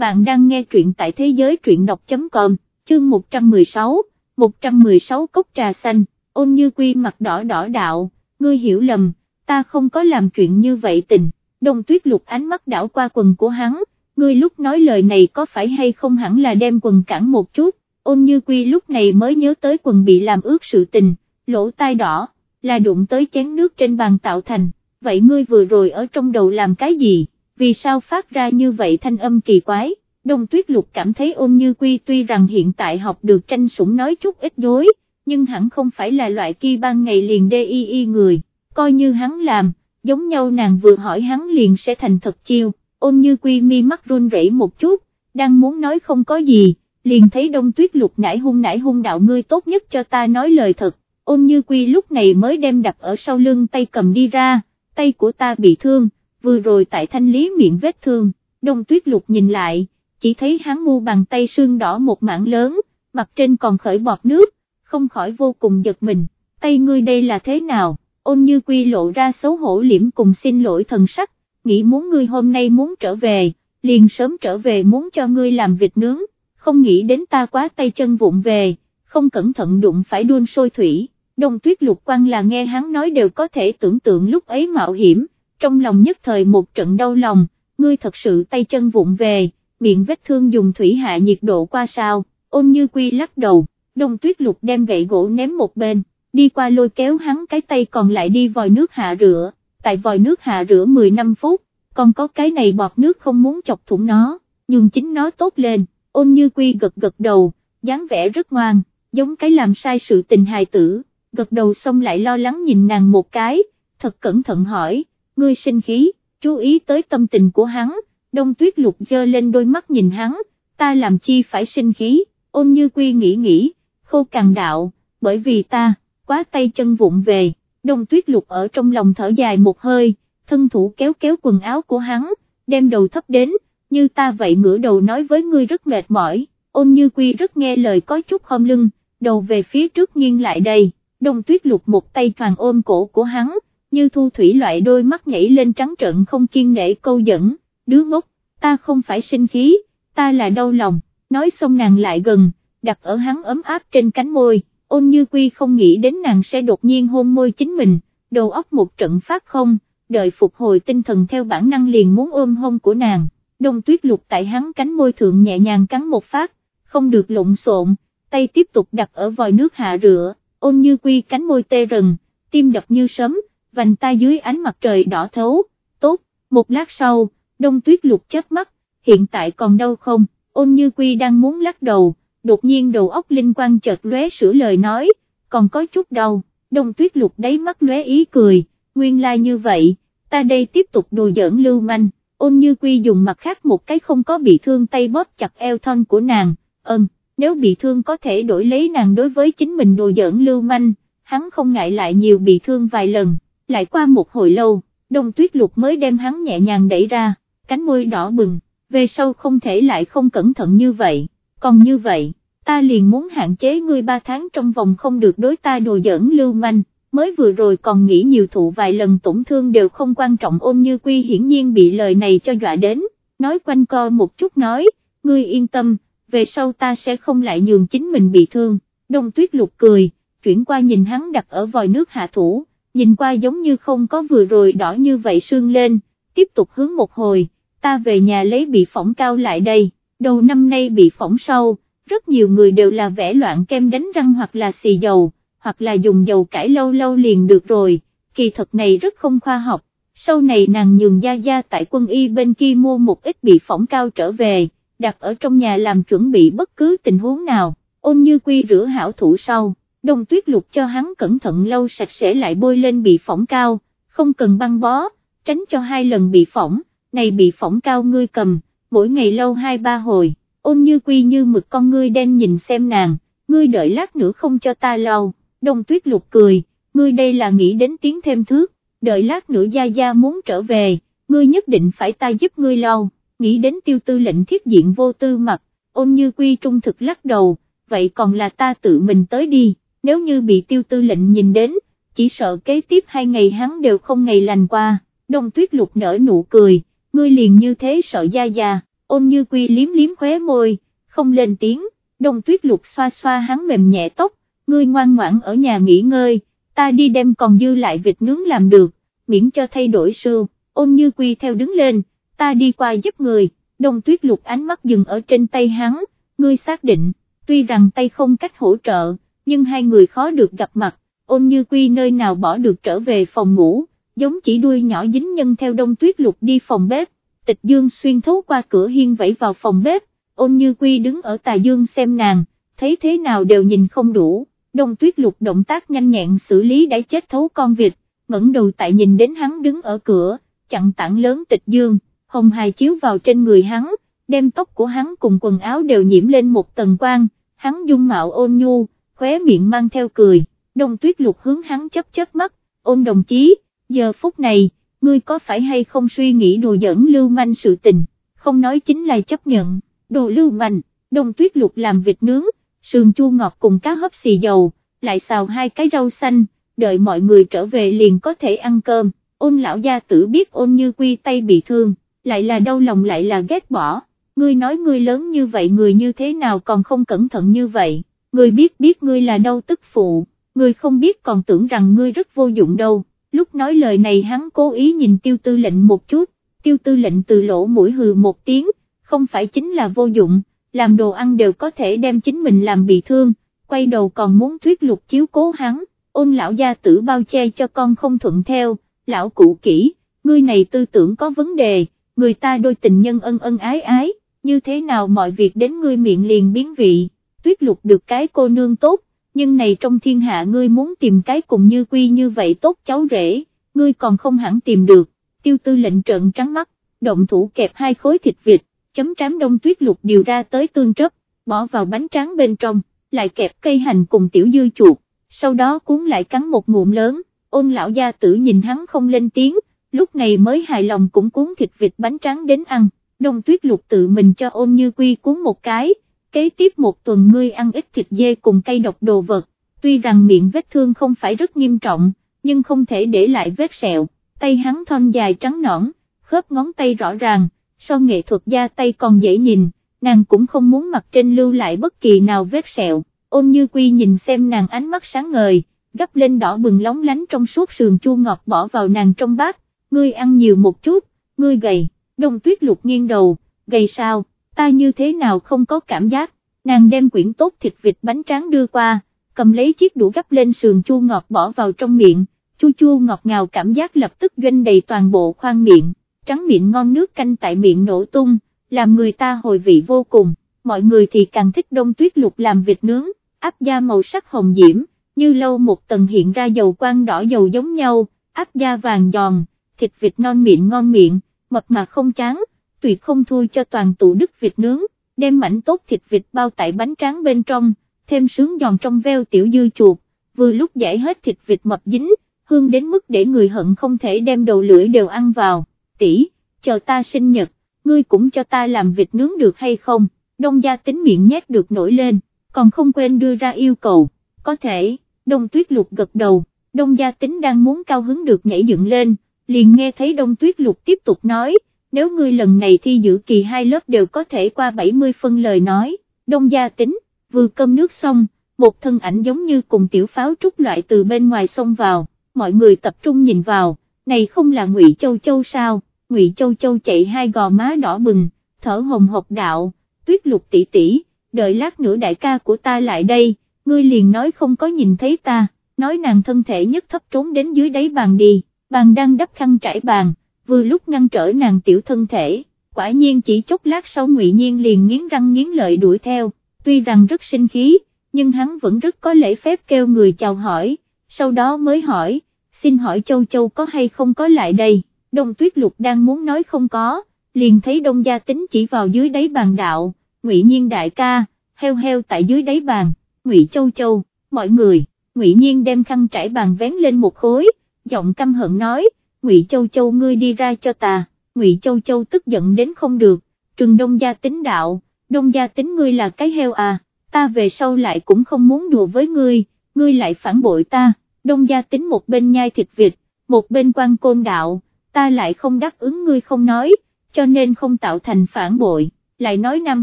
bạn đang nghe truyện tại thế giới truyện đọc.com, chương 116, 116 cốc trà xanh, ôn như quy mặt đỏ đỏ đạo, ngươi hiểu lầm, ta không có làm chuyện như vậy tình, đông tuyết lục ánh mắt đảo qua quần của hắn, ngươi lúc nói lời này có phải hay không hẳn là đem quần cản một chút, ôn như quy lúc này mới nhớ tới quần bị làm ướt sự tình, lỗ tai đỏ, là đụng tới chén nước trên bàn tạo thành, vậy ngươi vừa rồi ở trong đầu làm cái gì, vì sao phát ra như vậy thanh âm kỳ quái, đông tuyết lục cảm thấy ôn như quy tuy rằng hiện tại học được tranh sủng nói chút ít dối, nhưng hẳn không phải là loại kia ban ngày liền đê y y người, coi như hắn làm, giống nhau nàng vừa hỏi hắn liền sẽ thành thật chiêu, ôn như quy mi mắt run rẩy một chút, đang muốn nói không có gì, liền thấy đông tuyết lục nải hung nải hung đạo ngươi tốt nhất cho ta nói lời thật, ôn như quy lúc này mới đem đặt ở sau lưng tay cầm đi ra, tay của ta bị thương, vừa rồi tại thanh lý miệng vết thương, đông tuyết lục nhìn lại, chỉ thấy hắn mu bàn tay sưng đỏ một mảng lớn, mặt trên còn khởi bọt nước, không khỏi vô cùng giật mình, tay ngươi đây là thế nào, ôn như quy lộ ra xấu hổ liễm cùng xin lỗi thần sắc, nghĩ muốn ngươi hôm nay muốn trở về, liền sớm trở về muốn cho ngươi làm vịt nướng, không nghĩ đến ta quá tay chân vụng về, không cẩn thận đụng phải đun sôi thủy, đông tuyết lục quan là nghe hắn nói đều có thể tưởng tượng lúc ấy mạo hiểm, trong lòng nhất thời một trận đau lòng, ngươi thật sự tay chân vụng về, miệng vết thương dùng thủy hạ nhiệt độ qua sao, ôn như quy lắc đầu, đông tuyết lục đem gậy gỗ ném một bên, đi qua lôi kéo hắn cái tay còn lại đi vòi nước hạ rửa, tại vòi nước hạ rửa 15 phút, còn có cái này bọt nước không muốn chọc thủng nó, nhưng chính nó tốt lên, ôn như quy gật gật đầu, dáng vẻ rất ngoan, giống cái làm sai sự tình hài tử, gật đầu xong lại lo lắng nhìn nàng một cái, thật cẩn thận hỏi, ngươi sinh khí, chú ý tới tâm tình của hắn, đông tuyết lục dơ lên đôi mắt nhìn hắn, ta làm chi phải sinh khí, ôn như quy nghĩ nghĩ, khô càng đạo, bởi vì ta, quá tay chân vụng về, đông tuyết lục ở trong lòng thở dài một hơi, thân thủ kéo kéo quần áo của hắn, đem đầu thấp đến, như ta vậy ngửa đầu nói với ngươi rất mệt mỏi, ôn như quy rất nghe lời có chút khom lưng, đầu về phía trước nghiêng lại đây, đông tuyết lục một tay toàn ôm cổ của hắn, như thu thủy loại đôi mắt nhảy lên trắng trợn không kiên nể câu dẫn, đứa ngốc, ta không phải sinh khí, ta là đau lòng, nói xong nàng lại gần, đặt ở hắn ấm áp trên cánh môi, ôn như quy không nghĩ đến nàng sẽ đột nhiên hôn môi chính mình, đầu óc một trận phát không, đợi phục hồi tinh thần theo bản năng liền muốn ôm hôn của nàng, đông tuyết lục tại hắn cánh môi thượng nhẹ nhàng cắn một phát, không được lộn xộn, tay tiếp tục đặt ở vòi nước hạ rửa, ôn như quy cánh môi tê rần, tim đập như sấm, vành tay dưới ánh mặt trời đỏ thấu, tốt, một lát sau, đông tuyết lục chớp mắt, hiện tại còn đâu không, ôn như quy đang muốn lắc đầu, đột nhiên đầu óc linh quang chợt lóe sửa lời nói, còn có chút đau, đông tuyết lục đáy mắt lóe ý cười, nguyên lai like như vậy, ta đây tiếp tục đùa giỡn lưu manh, ôn như quy dùng mặt khác một cái không có bị thương tay bóp chặt eo thon của nàng, ơn, nếu bị thương có thể đổi lấy nàng đối với chính mình đùa giỡn lưu manh, hắn không ngại lại nhiều bị thương vài lần, lại qua một hồi lâu, đông tuyết lục mới đem hắn nhẹ nhàng đẩy ra, cánh môi đỏ bừng, về sau không thể lại không cẩn thận như vậy, còn như vậy, ta liền muốn hạn chế ngươi ba tháng trong vòng không được đối ta đùa giỡn lưu manh, mới vừa rồi còn nghĩ nhiều thụ vài lần tổn thương đều không quan trọng ôn như quy hiển nhiên bị lời này cho dọa đến, nói quanh co một chút nói, ngươi yên tâm, về sau ta sẽ không lại nhường chính mình bị thương, đông tuyết lục cười, chuyển qua nhìn hắn đặt ở vòi nước hạ thủ, nhìn qua giống như không có vừa rồi đỏ như vậy sương lên, tiếp tục hướng một hồi, ta về nhà lấy bị phỏng cao lại đây, đầu năm nay bị phỏng sâu, rất nhiều người đều là vẽ loạn kem đánh răng hoặc là xì dầu, hoặc là dùng dầu cải lâu lâu liền được rồi, kỳ thật này rất không khoa học, sau này nàng nhường gia gia tại quân y bên kia mua một ít bị phỏng cao trở về, đặt ở trong nhà làm chuẩn bị bất cứ tình huống nào, ôn như quy rửa hảo thủ sau, đông tuyết lục cho hắn cẩn thận lâu sạch sẽ lại bôi lên bị phỏng cao, không cần băng bó, tránh cho hai lần bị phỏng, này bị phỏng cao ngươi cầm, mỗi ngày lâu hai ba hồi, ôn như quy như mực con ngươi đen nhìn xem nàng, ngươi đợi lát nữa không cho ta lau, đông tuyết lục cười, ngươi đây là nghĩ đến tiếng thêm thước, đợi lát nữa gia gia muốn trở về, ngươi nhất định phải ta giúp ngươi lau, nghĩ đến tiêu tư lệnh thiết diện vô tư mặt, ôn như quy trung thực lắc đầu, vậy còn là ta tự mình tới đi, nếu như bị tiêu tư lệnh nhìn đến, chỉ sợ kế tiếp hai ngày hắn đều không ngày lành qua, đông tuyết lục nở nụ cười, ngươi liền như thế sợ da già, ôn như quy liếm liếm khóe môi, không lên tiếng, đông tuyết lục xoa xoa hắn mềm nhẹ tóc, ngươi ngoan ngoãn ở nhà nghỉ ngơi, ta đi đem còn dư lại vịt nướng làm được, miễn cho thay đổi sưu, ôn như quy theo đứng lên, ta đi qua giúp người, đông tuyết lục ánh mắt dừng ở trên tay hắn, ngươi xác định, tuy rằng tay không cách hỗ trợ, nhưng hai người khó được gặp mặt, ôn như quy nơi nào bỏ được trở về phòng ngủ, giống chỉ đuôi nhỏ dính nhân theo đông tuyết lục đi phòng bếp, tịch dương xuyên thấu qua cửa hiên vẫy vào phòng bếp, ôn như quy đứng ở tà dương xem nàng, thấy thế nào đều nhìn không đủ, đông tuyết lục động tác nhanh nhẹn xử lý đã chết thấu con vịt, ngẩng đầu tại nhìn đến hắn đứng ở cửa, chặn tảng lớn tịch dương, hồng hài chiếu vào trên người hắn, đem tóc của hắn cùng quần áo đều nhiễm lên một tầng quang, hắn dung mạo ôn nhu, khóe miệng mang theo cười, đông tuyết lục hướng hắn chấp chớp mắt, ôn đồng chí, giờ phút này, ngươi có phải hay không suy nghĩ đùa giỡn lưu manh sự tình, không nói chính là chấp nhận, đồ lưu manh, đông tuyết lục làm vịt nướng, sườn chua ngọt cùng cá hấp xì dầu, lại xào hai cái rau xanh, đợi mọi người trở về liền có thể ăn cơm, ôn lão gia tử biết ôn như quy tay bị thương, lại là đau lòng lại là ghét bỏ, ngươi nói ngươi lớn như vậy người như thế nào còn không cẩn thận như vậy, ngươi biết biết ngươi là đâu tức phụ, ngươi không biết còn tưởng rằng ngươi rất vô dụng đâu, lúc nói lời này hắn cố ý nhìn tiêu tư lệnh một chút, tiêu tư lệnh từ lỗ mũi hừ một tiếng, không phải chính là vô dụng, làm đồ ăn đều có thể đem chính mình làm bị thương, quay đầu còn muốn thuyết lục chiếu cố hắn, ôn lão gia tử bao che cho con không thuận theo, lão cụ kỹ, ngươi này tư tưởng có vấn đề, người ta đôi tình nhân ân ân ái ái, như thế nào mọi việc đến ngươi miệng liền biến vị, tuyết lục được cái cô nương tốt, nhưng này trong thiên hạ ngươi muốn tìm cái cùng như quy như vậy tốt cháu rể, ngươi còn không hẳn tìm được, tiêu tư lệnh trợn trắng mắt, động thủ kẹp hai khối thịt vịt, chấm trám đông tuyết lục điều ra tới tương trấp, bỏ vào bánh tráng bên trong, lại kẹp cây hành cùng tiểu dư chuột, sau đó cuốn lại cắn một ngụm lớn, ôn lão gia tử nhìn hắn không lên tiếng, lúc này mới hài lòng cũng cuốn thịt vịt bánh tráng đến ăn, đông tuyết lục tự mình cho ôn như quy cuốn một cái, kế tiếp một tuần ngươi ăn ít thịt dê cùng cây độc đồ vật, tuy rằng miệng vết thương không phải rất nghiêm trọng, nhưng không thể để lại vết sẹo, tay hắn thon dài trắng nõn, khớp ngón tay rõ ràng, so nghệ thuật da tay còn dễ nhìn, nàng cũng không muốn mặt trên lưu lại bất kỳ nào vết sẹo, ôn như quy nhìn xem nàng ánh mắt sáng ngời, gấp lên đỏ bừng lóng lánh trong suốt sườn chua ngọt bỏ vào nàng trong bát, ngươi ăn nhiều một chút, ngươi gầy, đông tuyết lục nghiêng đầu, gầy sao, ta như thế nào không có cảm giác, nàng đem quyển tốt thịt vịt bánh tráng đưa qua, cầm lấy chiếc đũa gấp lên sườn chua ngọt bỏ vào trong miệng, chua chua ngọt ngào cảm giác lập tức doanh đầy toàn bộ khoang miệng, trắng miệng ngon nước canh tại miệng nổ tung, làm người ta hồi vị vô cùng, mọi người thì càng thích đông tuyết lục làm vịt nướng, áp da màu sắc hồng diễm, như lâu một tầng hiện ra dầu quang đỏ dầu giống nhau, áp da vàng giòn, thịt vịt non miệng ngon miệng, mập mà không chán, tuyệt không thua cho toàn tụ đức vịt nướng, đem mảnh tốt thịt vịt bao tại bánh tráng bên trong, thêm sướng giòn trong veo tiểu dư chuột, vừa lúc giải hết thịt vịt mập dính, hương đến mức để người hận không thể đem đầu lưỡi đều ăn vào, tỷ, chờ ta sinh nhật, ngươi cũng cho ta làm vịt nướng được hay không, đông gia tính miệng nhét được nổi lên, còn không quên đưa ra yêu cầu, có thể, đông tuyết lục gật đầu, đông gia tính đang muốn cao hứng được nhảy dựng lên, liền nghe thấy đông tuyết lục tiếp tục nói, nếu ngươi lần này thi giữ kỳ hai lớp đều có thể qua 70 phân lời nói, đông gia tính, vừa cơm nước xong, một thân ảnh giống như cùng tiểu pháo trúc loại từ bên ngoài xông vào, mọi người tập trung nhìn vào, này không là ngụy Châu Châu sao, ngụy Châu Châu chạy hai gò má đỏ bừng, thở hồng hộc đạo, tuyết lục tỷ tỷ, đợi lát nữa đại ca của ta lại đây, ngươi liền nói không có nhìn thấy ta, nói nàng thân thể nhất thấp trốn đến dưới đáy bàn đi, bàn đang đắp khăn trải bàn, vừa lúc ngăn trở nàng tiểu thân thể, quả nhiên chỉ chốc lát sau ngụy Nhiên liền nghiến răng nghiến lợi đuổi theo, tuy rằng rất sinh khí, nhưng hắn vẫn rất có lễ phép kêu người chào hỏi, sau đó mới hỏi, xin hỏi Châu Châu có hay không có lại đây, Đông Tuyết Lục đang muốn nói không có, liền thấy Đông Gia Tính chỉ vào dưới đáy bàn đạo, Ngụy Nhiên đại ca, heo heo tại dưới đáy bàn, Ngụy Châu Châu, mọi người, Ngụy Nhiên đem khăn trải bàn vén lên một khối, giọng căm hận nói, Ngụy Châu Châu ngươi đi ra cho ta, Ngụy Châu Châu tức giận đến không được, trừng Đông Gia Tính đạo, Đông Gia Tính ngươi là cái heo à, ta về sau lại cũng không muốn đùa với ngươi, ngươi lại phản bội ta, Đông Gia Tính một bên nhai thịt vịt, một bên quan côn đạo, ta lại không đáp ứng ngươi không nói, cho nên không tạo thành phản bội, lại nói nam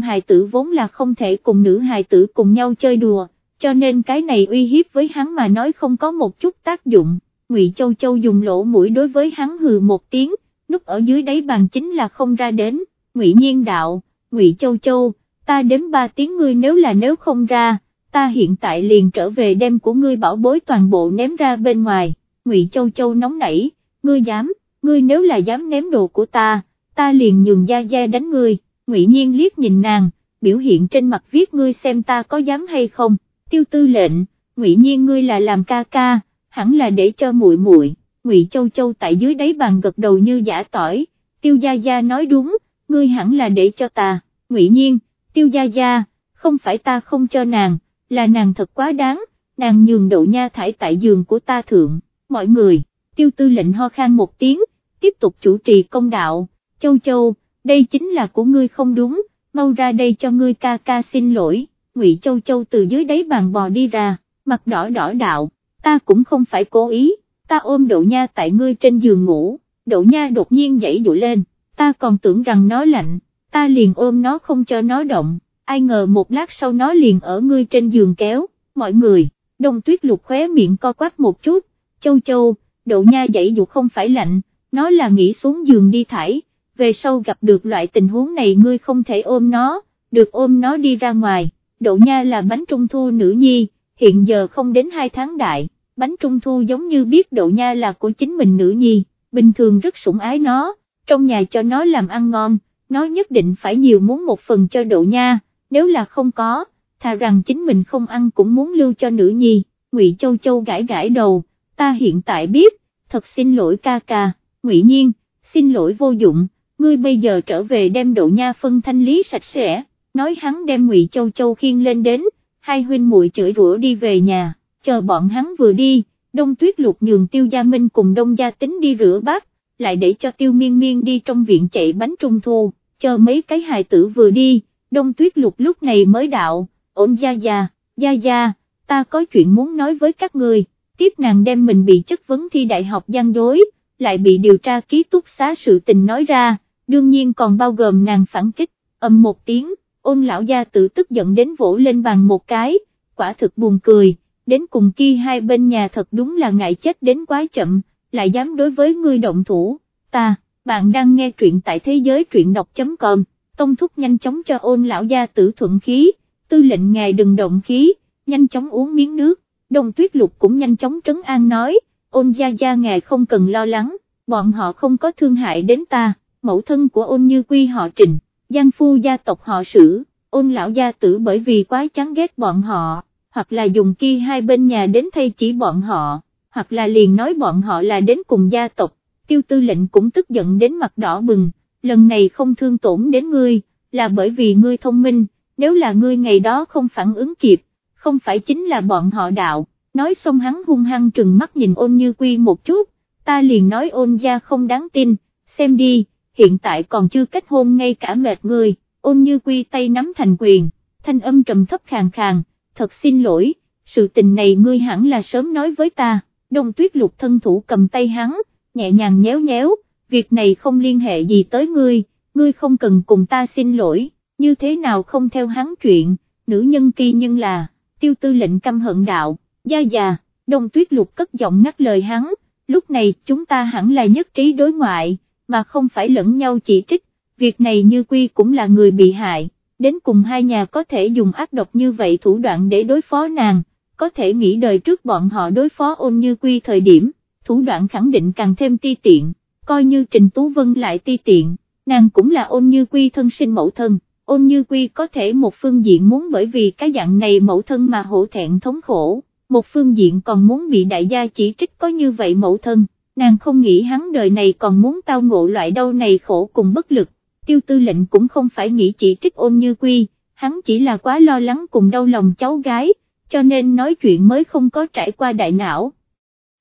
hài tử vốn là không thể cùng nữ hài tử cùng nhau chơi đùa, cho nên cái này uy hiếp với hắn mà nói không có một chút tác dụng, Ngụy Châu Châu dùng lỗ mũi đối với hắn hừ một tiếng, núp ở dưới đáy bàn chính là không ra đến, Ngụy Nhiên đạo, Ngụy Châu Châu, ta đếm ba tiếng ngươi nếu là nếu không ra, ta hiện tại liền trở về đem của ngươi bảo bối toàn bộ ném ra bên ngoài, Ngụy Châu Châu nóng nảy, ngươi dám, ngươi nếu là dám ném đồ của ta, ta liền nhường gia gia đánh ngươi, Ngụy Nhiên liếc nhìn nàng, biểu hiện trên mặt viết ngươi xem ta có dám hay không, tiêu tư lệnh, Ngụy Nhiên ngươi là làm ca ca, hẳn là để cho muội muội. Ngụy Châu Châu tại dưới đáy bàn gật đầu như giả tỏi, tiêu gia gia nói đúng, ngươi hẳn là để cho ta, Ngụy Nhiên, tiêu gia gia, không phải ta không cho nàng, là nàng thật quá đáng, nàng nhường đậu nha thải tại giường của ta thượng, mọi người, tiêu tư lệnh ho khan một tiếng, tiếp tục chủ trì công đạo, Châu Châu, đây chính là của ngươi không đúng, mau ra đây cho ngươi ca ca xin lỗi, Ngụy Châu Châu từ dưới đáy bàn bò đi ra, mặt đỏ đỏ đạo, ta cũng không phải cố ý, ta ôm đậu nha tại ngươi trên giường ngủ, đậu nha đột nhiên dậy dụ lên, ta còn tưởng rằng nó lạnh, ta liền ôm nó không cho nó động, ai ngờ một lát sau nó liền ở ngươi trên giường kéo, mọi người, đông tuyết lục khóe miệng co quắp một chút, châu châu, đậu nha dậy dụ không phải lạnh, nó là nghĩ xuống giường đi thải, về sau gặp được loại tình huống này ngươi không thể ôm nó, được ôm nó đi ra ngoài, đậu nha là bánh trung thu nữ nhi, hiện giờ không đến 2 tháng đại, bánh trung thu giống như biết đậu nha là của chính mình nữ nhi, bình thường rất sủng ái nó, trong nhà cho nó làm ăn ngon, nó nhất định phải nhiều muốn một phần cho đậu nha, nếu là không có, thà rằng chính mình không ăn cũng muốn lưu cho nữ nhi, Ngụy Châu Châu gãi gãi đầu, ta hiện tại biết, thật xin lỗi ca ca, Ngụy Nhiên, xin lỗi vô dụng, ngươi bây giờ trở về đem đậu nha phân thanh lý sạch sẽ, nói hắn đem Ngụy Châu Châu khiêng lên đến, hai huynh muội chửi rủa đi về nhà, chờ bọn hắn vừa đi, đông tuyết lục nhường tiêu gia minh cùng đông gia tính đi rửa bát, lại để cho tiêu miên miên đi trong viện chạy bánh trung thu, chờ mấy cái hài tử vừa đi, đông tuyết lục lúc này mới đạo, ổn gia gia, gia gia, ta có chuyện muốn nói với các người, tiếp nàng đem mình bị chất vấn thi đại học gian dối, lại bị điều tra ký túc xá sự tình nói ra, đương nhiên còn bao gồm nàng phản kích, âm một tiếng, ôn lão gia tự tức giận đến vỗ lên bàn một cái, quả thực buồn cười, đến cùng kia hai bên nhà thật đúng là ngại chết đến quá chậm, lại dám đối với ngươi động thủ, ta, bạn đang nghe truyện tại thế giới truyện đọc.com, tông thúc nhanh chóng cho ôn lão gia tử thuận khí, tư lệnh ngài đừng động khí, nhanh chóng uống miếng nước, đồng tuyết lục cũng nhanh chóng trấn an nói, ôn gia gia ngài không cần lo lắng, bọn họ không có thương hại đến ta, mẫu thân của ôn như quy họ trình giang phu gia tộc họ sử, ôn lão gia tử bởi vì quá chán ghét bọn họ, hoặc là dùng kia hai bên nhà đến thay chỉ bọn họ, hoặc là liền nói bọn họ là đến cùng gia tộc, tiêu tư lệnh cũng tức giận đến mặt đỏ bừng, lần này không thương tổn đến ngươi, là bởi vì ngươi thông minh, nếu là ngươi ngày đó không phản ứng kịp, không phải chính là bọn họ đạo, nói xong hắn hung hăng trừng mắt nhìn ôn như quy một chút, ta liền nói ôn gia không đáng tin, xem đi hiện tại còn chưa kết hôn ngay cả mệt người, ôn như quy tay nắm thành quyền, thanh âm trầm thấp khàn khàn, thật xin lỗi, sự tình này ngươi hẳn là sớm nói với ta, đông tuyết lục thân thủ cầm tay hắn, nhẹ nhàng nhéo nhéo, việc này không liên hệ gì tới ngươi, ngươi không cần cùng ta xin lỗi, như thế nào không theo hắn chuyện, nữ nhân kia nhưng là, tiêu tư lệnh căm hận đạo, gia già, đông tuyết lục cất giọng ngắt lời hắn, lúc này chúng ta hẳn là nhất trí đối ngoại mà không phải lẫn nhau chỉ trích, việc này như quy cũng là người bị hại, đến cùng hai nhà có thể dùng ác độc như vậy thủ đoạn để đối phó nàng, có thể nghĩ đời trước bọn họ đối phó ôn như quy thời điểm, thủ đoạn khẳng định càng thêm ti tiện, coi như Trình Tú Vân lại ti tiện, nàng cũng là ôn như quy thân sinh mẫu thân. Ôn như quy có thể một phương diện muốn bởi vì cái dạng này mẫu thân mà hổ thẹn thống khổ, một phương diện còn muốn bị đại gia chỉ trích có như vậy mẫu thân, nàng không nghĩ hắn đời này còn muốn tao ngộ loại đau này khổ cùng bất lực, tiêu tư lệnh cũng không phải nghĩ chỉ trích ôn như quy, hắn chỉ là quá lo lắng cùng đau lòng cháu gái, cho nên nói chuyện mới không có trải qua đại não.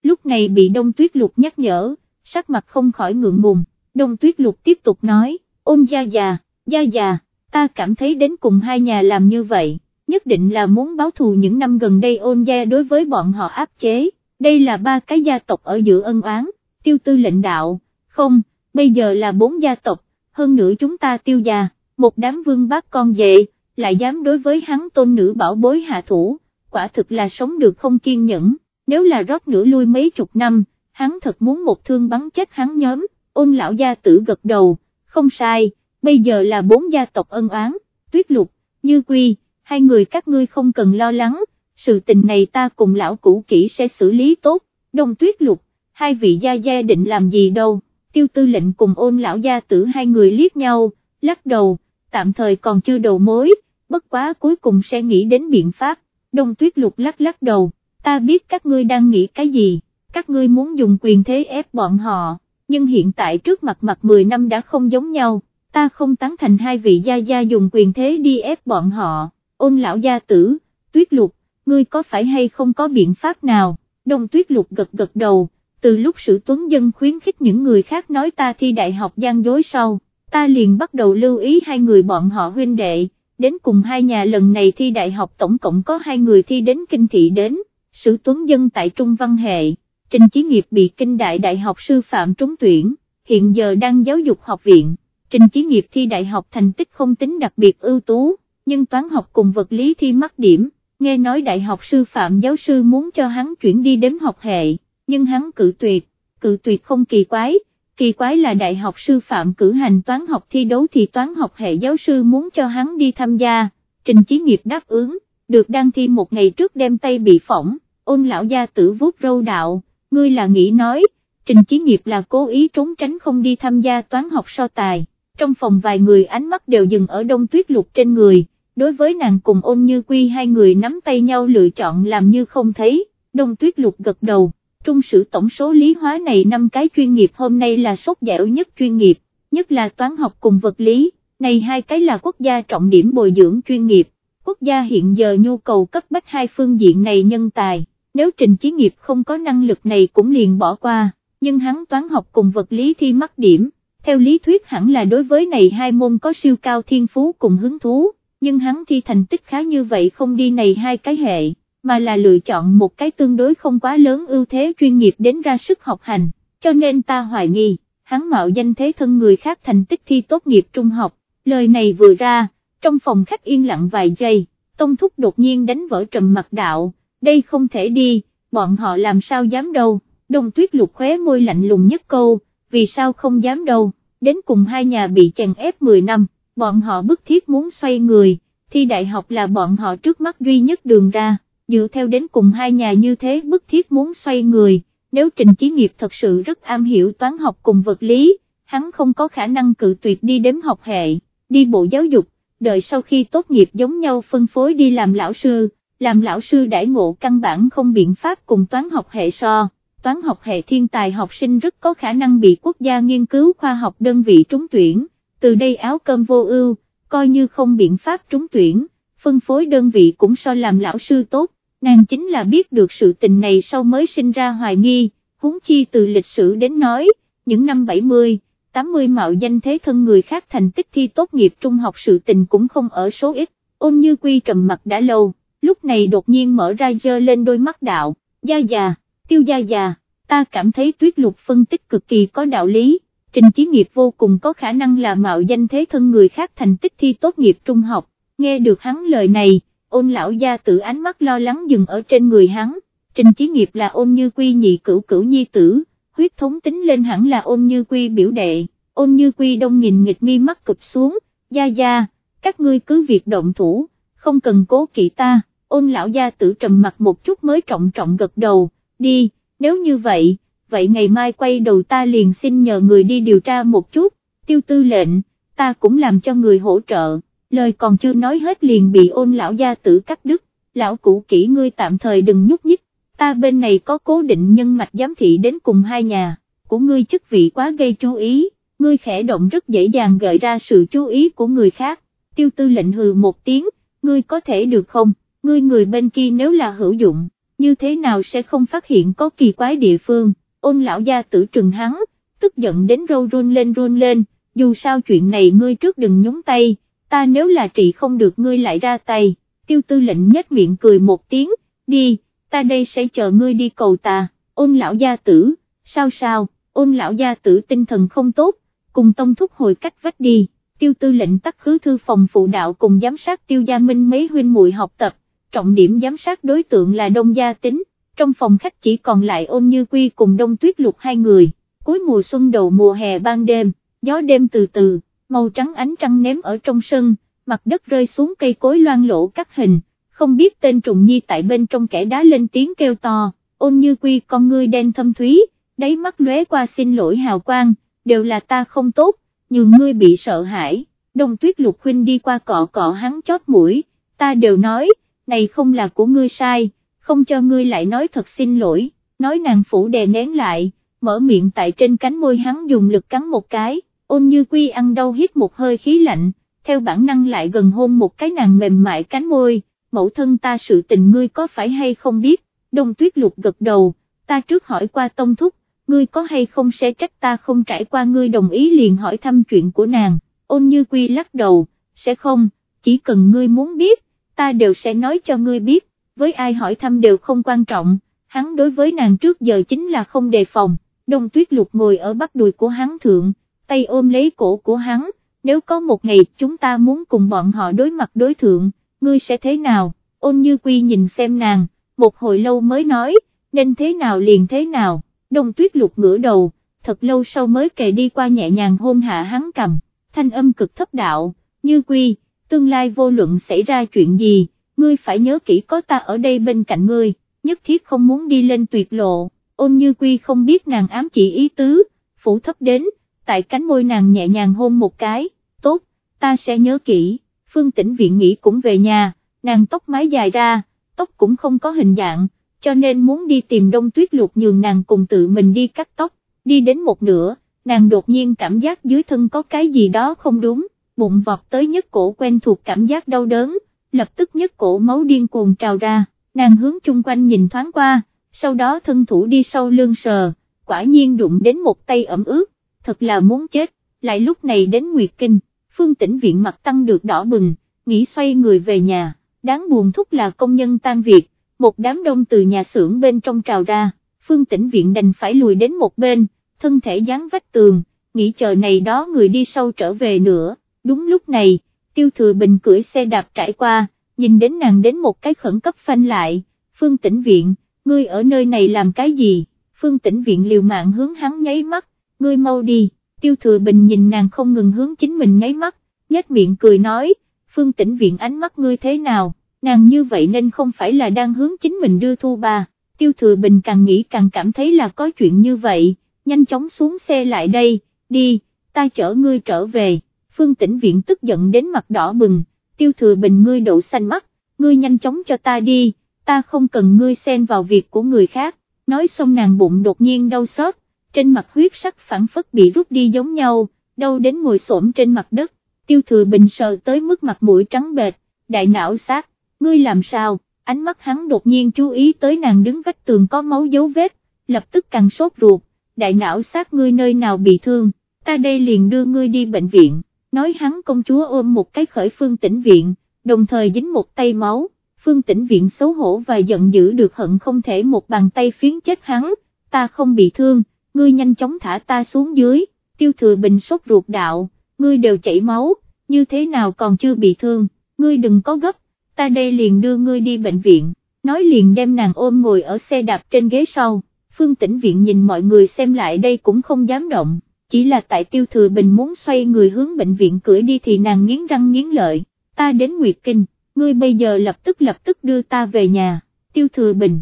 Lúc này bị đông tuyết lục nhắc nhở, sắc mặt không khỏi ngượng ngùng, đông tuyết lục tiếp tục nói, ôn gia già, gia già, ta cảm thấy đến cùng hai nhà làm như vậy, nhất định là muốn báo thù những năm gần đây ôn gia đối với bọn họ áp chế đây là ba cái gia tộc ở giữa ân oán, tiêu tư lệnh đạo, không, bây giờ là bốn gia tộc, hơn nữa chúng ta tiêu gia, một đám vương bác con về, lại dám đối với hắn tôn nữ bảo bối hạ thủ, quả thực là sống được không kiên nhẫn, nếu là rót nửa lui mấy chục năm, hắn thật muốn một thương bắn chết hắn nhóm, ôn lão gia tử gật đầu, không sai, bây giờ là bốn gia tộc ân oán, tuyết lục, như quy, hai người các ngươi không cần lo lắng, sự tình này ta cùng lão cũ kỹ sẽ xử lý tốt, đông tuyết lục, hai vị gia gia định làm gì đâu, tiêu tư lệnh cùng ôn lão gia tử hai người liếc nhau, lắc đầu, tạm thời còn chưa đầu mối, bất quá cuối cùng sẽ nghĩ đến biện pháp, đông tuyết lục lắc lắc đầu, ta biết các ngươi đang nghĩ cái gì, các ngươi muốn dùng quyền thế ép bọn họ, nhưng hiện tại trước mặt mặt 10 năm đã không giống nhau, ta không tán thành hai vị gia gia dùng quyền thế đi ép bọn họ, ôn lão gia tử, tuyết lục, ngươi có phải hay không có biện pháp nào, đông tuyết lục gật gật đầu, từ lúc sử tuấn dân khuyến khích những người khác nói ta thi đại học gian dối sau, ta liền bắt đầu lưu ý hai người bọn họ huynh đệ, đến cùng hai nhà lần này thi đại học tổng cộng có hai người thi đến kinh thị đến, sử tuấn dân tại Trung Văn Hệ, Trình Chí Nghiệp bị kinh đại đại học sư phạm trúng tuyển, hiện giờ đang giáo dục học viện, Trình Chí Nghiệp thi đại học thành tích không tính đặc biệt ưu tú, nhưng toán học cùng vật lý thi mắc điểm, nghe nói đại học sư phạm giáo sư muốn cho hắn chuyển đi đếm học hệ, nhưng hắn cự tuyệt, cự tuyệt không kỳ quái kỳ quái là đại học sư phạm cử hành toán học thi đấu thì toán học hệ giáo sư muốn cho hắn đi tham gia, trình chí nghiệp đáp ứng, được đăng thi một ngày trước đem tay bị phỏng, ôn lão gia tử vuốt râu đạo, ngươi là nghĩ nói, trình chí nghiệp là cố ý trốn tránh không đi tham gia toán học so tài, trong phòng vài người ánh mắt đều dừng ở đông tuyết lục trên người, đối với nàng cùng ôn như quy hai người nắm tay nhau lựa chọn làm như không thấy, đông tuyết lục gật đầu trung sử tổng số lý hóa này năm cái chuyên nghiệp hôm nay là sốt dẻo nhất chuyên nghiệp, nhất là toán học cùng vật lý, này hai cái là quốc gia trọng điểm bồi dưỡng chuyên nghiệp, quốc gia hiện giờ nhu cầu cấp bách hai phương diện này nhân tài, nếu trình chí nghiệp không có năng lực này cũng liền bỏ qua, nhưng hắn toán học cùng vật lý thi mắc điểm, theo lý thuyết hẳn là đối với này hai môn có siêu cao thiên phú cùng hứng thú, nhưng hắn thi thành tích khá như vậy không đi này hai cái hệ mà là lựa chọn một cái tương đối không quá lớn ưu thế chuyên nghiệp đến ra sức học hành, cho nên ta hoài nghi, hắn mạo danh thế thân người khác thành tích thi tốt nghiệp trung học, lời này vừa ra, trong phòng khách yên lặng vài giây, Tông Thúc đột nhiên đánh vỡ trầm mặt đạo, đây không thể đi, bọn họ làm sao dám đâu, đông tuyết lục khóe môi lạnh lùng nhất câu, vì sao không dám đâu, đến cùng hai nhà bị chèn ép 10 năm, bọn họ bức thiết muốn xoay người, thi đại học là bọn họ trước mắt duy nhất đường ra dựa theo đến cùng hai nhà như thế bức thiết muốn xoay người, nếu Trình Chí Nghiệp thật sự rất am hiểu toán học cùng vật lý, hắn không có khả năng cự tuyệt đi đếm học hệ, đi bộ giáo dục, đợi sau khi tốt nghiệp giống nhau phân phối đi làm lão sư, làm lão sư đãi ngộ căn bản không biện pháp cùng toán học hệ so. Toán học hệ thiên tài học sinh rất có khả năng bị quốc gia nghiên cứu khoa học đơn vị trúng tuyển, từ đây áo cơm vô ưu, coi như không biện pháp trúng tuyển, phân phối đơn vị cũng so làm lão sư tốt, nàng chính là biết được sự tình này sau mới sinh ra hoài nghi, huống chi từ lịch sử đến nói, những năm 70, 80 mạo danh thế thân người khác thành tích thi tốt nghiệp trung học sự tình cũng không ở số ít, ôn như quy trầm mặt đã lâu, lúc này đột nhiên mở ra dơ lên đôi mắt đạo, gia già, tiêu gia già, ta cảm thấy tuyết lục phân tích cực kỳ có đạo lý, trình chí nghiệp vô cùng có khả năng là mạo danh thế thân người khác thành tích thi tốt nghiệp trung học, nghe được hắn lời này, ôn lão gia tử ánh mắt lo lắng dừng ở trên người hắn, trình chí nghiệp là ôn như quy nhị cửu cửu nhi tử, huyết thống tính lên hẳn là ôn như quy biểu đệ, ôn như quy đông nghìn nghịch mi mắt cụp xuống, gia gia, các ngươi cứ việc động thủ, không cần cố kỵ ta, ôn lão gia tử trầm mặt một chút mới trọng trọng gật đầu, đi, nếu như vậy, vậy ngày mai quay đầu ta liền xin nhờ người đi điều tra một chút, tiêu tư lệnh, ta cũng làm cho người hỗ trợ lời còn chưa nói hết liền bị ôn lão gia tử cắt đứt, lão cũ kỹ ngươi tạm thời đừng nhúc nhích, ta bên này có cố định nhân mạch giám thị đến cùng hai nhà, của ngươi chức vị quá gây chú ý, ngươi khẽ động rất dễ dàng gợi ra sự chú ý của người khác, tiêu tư lệnh hừ một tiếng, ngươi có thể được không, ngươi người bên kia nếu là hữu dụng, như thế nào sẽ không phát hiện có kỳ quái địa phương, ôn lão gia tử trừng hắn, tức giận đến râu run lên run lên, dù sao chuyện này ngươi trước đừng nhúng tay ta nếu là trị không được ngươi lại ra tay, tiêu tư lệnh nhếch miệng cười một tiếng, đi, ta đây sẽ chờ ngươi đi cầu ta, ôn lão gia tử, sao sao, ôn lão gia tử tinh thần không tốt, cùng tông thúc hồi cách vách đi, tiêu tư lệnh tắt khứ thư phòng phụ đạo cùng giám sát tiêu gia minh mấy huynh muội học tập, trọng điểm giám sát đối tượng là đông gia tính, trong phòng khách chỉ còn lại ôn như quy cùng đông tuyết lục hai người, cuối mùa xuân đầu mùa hè ban đêm, gió đêm từ từ, màu trắng ánh trăng ném ở trong sân, mặt đất rơi xuống cây cối loang lỗ cắt hình, không biết tên trùng nhi tại bên trong kẻ đá lên tiếng kêu to, ôn như quy con ngươi đen thâm thúy, đáy mắt lóe qua xin lỗi hào quang, đều là ta không tốt, nhưng ngươi bị sợ hãi, đông tuyết lục huynh đi qua cọ cọ hắn chót mũi, ta đều nói, này không là của ngươi sai, không cho ngươi lại nói thật xin lỗi, nói nàng phủ đè nén lại, mở miệng tại trên cánh môi hắn dùng lực cắn một cái, ôn như quy ăn đau hít một hơi khí lạnh, theo bản năng lại gần hôn một cái nàng mềm mại cánh môi, mẫu thân ta sự tình ngươi có phải hay không biết, đông tuyết lục gật đầu, ta trước hỏi qua tông thúc, ngươi có hay không sẽ trách ta không trải qua ngươi đồng ý liền hỏi thăm chuyện của nàng, ôn như quy lắc đầu, sẽ không, chỉ cần ngươi muốn biết, ta đều sẽ nói cho ngươi biết, với ai hỏi thăm đều không quan trọng, hắn đối với nàng trước giờ chính là không đề phòng, đông tuyết lục ngồi ở bắp đùi của hắn thượng, tay ôm lấy cổ của hắn, nếu có một ngày chúng ta muốn cùng bọn họ đối mặt đối thượng, ngươi sẽ thế nào, ôn như quy nhìn xem nàng, một hồi lâu mới nói, nên thế nào liền thế nào, đông tuyết lục ngửa đầu, thật lâu sau mới kề đi qua nhẹ nhàng hôn hạ hắn cầm, thanh âm cực thấp đạo, như quy, tương lai vô luận xảy ra chuyện gì, ngươi phải nhớ kỹ có ta ở đây bên cạnh ngươi, nhất thiết không muốn đi lên tuyệt lộ, ôn như quy không biết nàng ám chỉ ý tứ, phủ thấp đến, tại cánh môi nàng nhẹ nhàng hôn một cái, tốt, ta sẽ nhớ kỹ, phương tĩnh viện nghỉ cũng về nhà, nàng tóc mái dài ra, tóc cũng không có hình dạng, cho nên muốn đi tìm đông tuyết lục nhường nàng cùng tự mình đi cắt tóc, đi đến một nửa, nàng đột nhiên cảm giác dưới thân có cái gì đó không đúng, bụng vọt tới nhất cổ quen thuộc cảm giác đau đớn, lập tức nhất cổ máu điên cuồng trào ra, nàng hướng chung quanh nhìn thoáng qua, sau đó thân thủ đi sâu lưng sờ, quả nhiên đụng đến một tay ẩm ướt, thật là muốn chết, lại lúc này đến Nguyệt Kinh, phương tĩnh viện mặt tăng được đỏ bừng, nghĩ xoay người về nhà, đáng buồn thúc là công nhân tan việc, một đám đông từ nhà xưởng bên trong trào ra, phương tĩnh viện đành phải lùi đến một bên, thân thể dán vách tường, nghĩ chờ này đó người đi sâu trở về nữa, đúng lúc này, tiêu thừa bình cưỡi xe đạp trải qua, nhìn đến nàng đến một cái khẩn cấp phanh lại, phương tĩnh viện, ngươi ở nơi này làm cái gì, phương tĩnh viện liều mạng hướng hắn nháy mắt, ngươi mau đi, tiêu thừa bình nhìn nàng không ngừng hướng chính mình nháy mắt, nhếch miệng cười nói, phương tĩnh viện ánh mắt ngươi thế nào, nàng như vậy nên không phải là đang hướng chính mình đưa thu bà, tiêu thừa bình càng nghĩ càng cảm thấy là có chuyện như vậy, nhanh chóng xuống xe lại đây, đi, ta chở ngươi trở về, phương tĩnh viện tức giận đến mặt đỏ bừng, tiêu thừa bình ngươi đậu xanh mắt, ngươi nhanh chóng cho ta đi, ta không cần ngươi xen vào việc của người khác, nói xong nàng bụng đột nhiên đau xót, trên mặt huyết sắc phản phất bị rút đi giống nhau, đau đến ngồi xổm trên mặt đất, tiêu thừa bình sờ tới mức mặt mũi trắng bệt, đại não sát, ngươi làm sao, ánh mắt hắn đột nhiên chú ý tới nàng đứng vách tường có máu dấu vết, lập tức càng sốt ruột, đại não sát ngươi nơi nào bị thương, ta đây liền đưa ngươi đi bệnh viện, nói hắn công chúa ôm một cái khởi phương tĩnh viện, đồng thời dính một tay máu, phương tĩnh viện xấu hổ và giận dữ được hận không thể một bàn tay phiến chết hắn, ta không bị thương, ngươi nhanh chóng thả ta xuống dưới, tiêu thừa bình sốt ruột đạo, ngươi đều chảy máu, như thế nào còn chưa bị thương, ngươi đừng có gấp, ta đây liền đưa ngươi đi bệnh viện, nói liền đem nàng ôm ngồi ở xe đạp trên ghế sau, phương tĩnh viện nhìn mọi người xem lại đây cũng không dám động, chỉ là tại tiêu thừa bình muốn xoay người hướng bệnh viện cưỡi đi thì nàng nghiến răng nghiến lợi, ta đến Nguyệt Kinh, ngươi bây giờ lập tức lập tức đưa ta về nhà, tiêu thừa bình,